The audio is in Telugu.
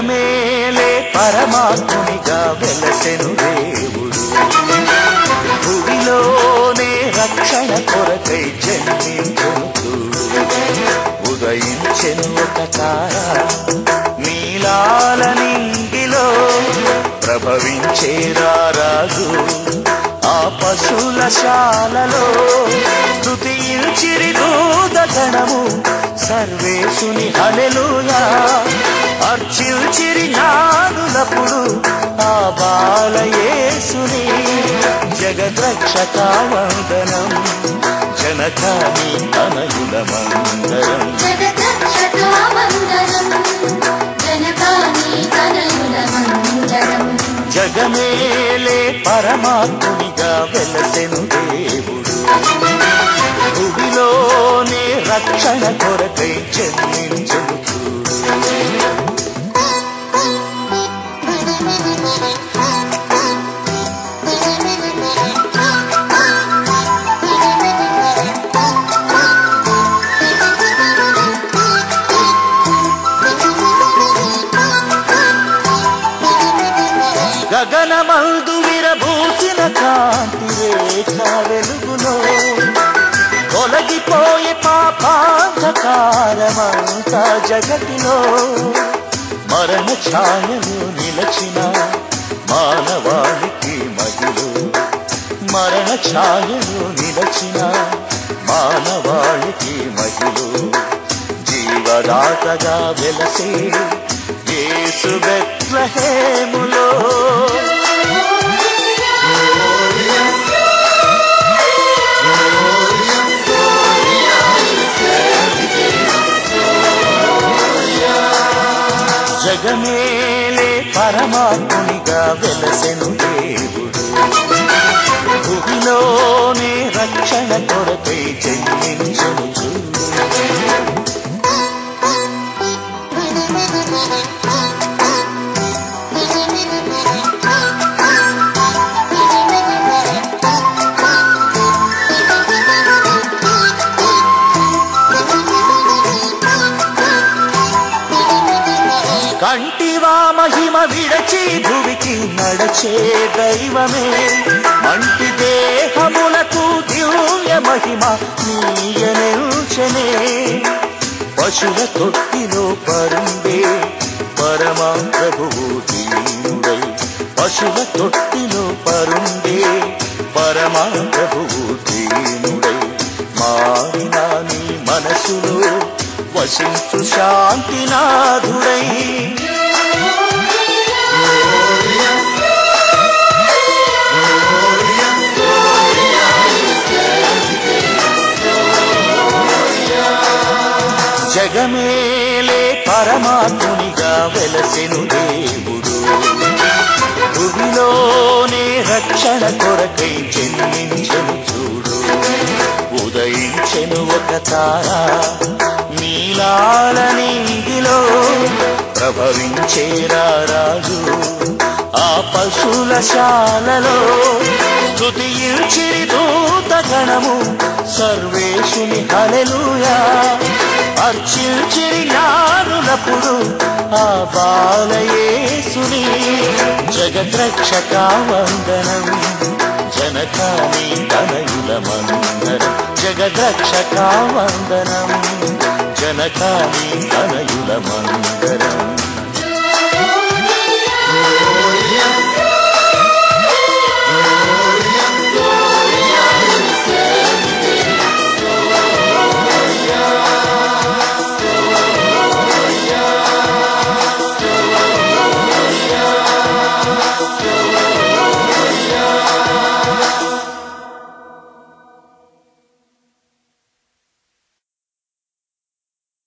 మేలే పరమాత్మునిగా వెలసెను దేవుడు. భూమిలోనే రక్షణ కొరకై జన్మించుడు ఉదయించెను ఒక తార నీలాల నింగిలో ప్రభవించే రాజు ఆ పశుల శాలలో స్తుతించిరి దూతగణము సర్వేశుని హలెలుగా అర్చిల్చిరి జ్ఞానులప్పుడు ఆ బాలయేసుని జగద్రక్షక వందనం జనకాని తనయుల మందరం. జగమేలే పరమాత్మునిగా వెలసెను దేవుడు. భూమిలోనే రక్షణ కొరకై జన్మించును. గగనమందు విరబూసిన కాంతి రేఖ వెలుగులో. తొలగిపోయే పాపాంధకారమంతా జగతిలో. మరణ ఛాయలు నిలచిన మానవాళికి మహిళ. మరణ ఛాయలు నిలచిన మానవాళికి మహిళ. జీవదాతగా వెలసే యేసు బెత్లహేములో జగమేలే పరమాత్మునిగా వెలసెను దేవుడు. భూమిలోనే రక్షణ కొరకై జన్మించను కంటివా మహిమ విడచి భువికి నడచే దైవమే. మంటి దేహములకు దివ్య మహిమ నీయనెల్చనే పశుల తొట్టిలో పరుండే పరమా ప్రభువు దీనుడై పశుల తొట్టిలో పరుండే పరమా ప్రభువు దీనుడై మారినా నీ మనసులో వసించు శాంతినాథుడై. జగమేలే పరమాత్మునిగా వెలసెను దేవుడు. భూమిలోనే రక్షణ కొరకై జన్మించను చూడు. ఉదయించెను ఒక తారా. భవించేరా రాజు. ఆ పశుల శాలలో దూత గణము. సర్వేశుని హలెలుయా అర్చించిరి నారులప్పుడు ఆ బాలయేసుని జగద్రక్షక వందనం జనకాని తనయుల మందరం. జగద్రక్షక వందనం జనకాని తనయుల మందరం.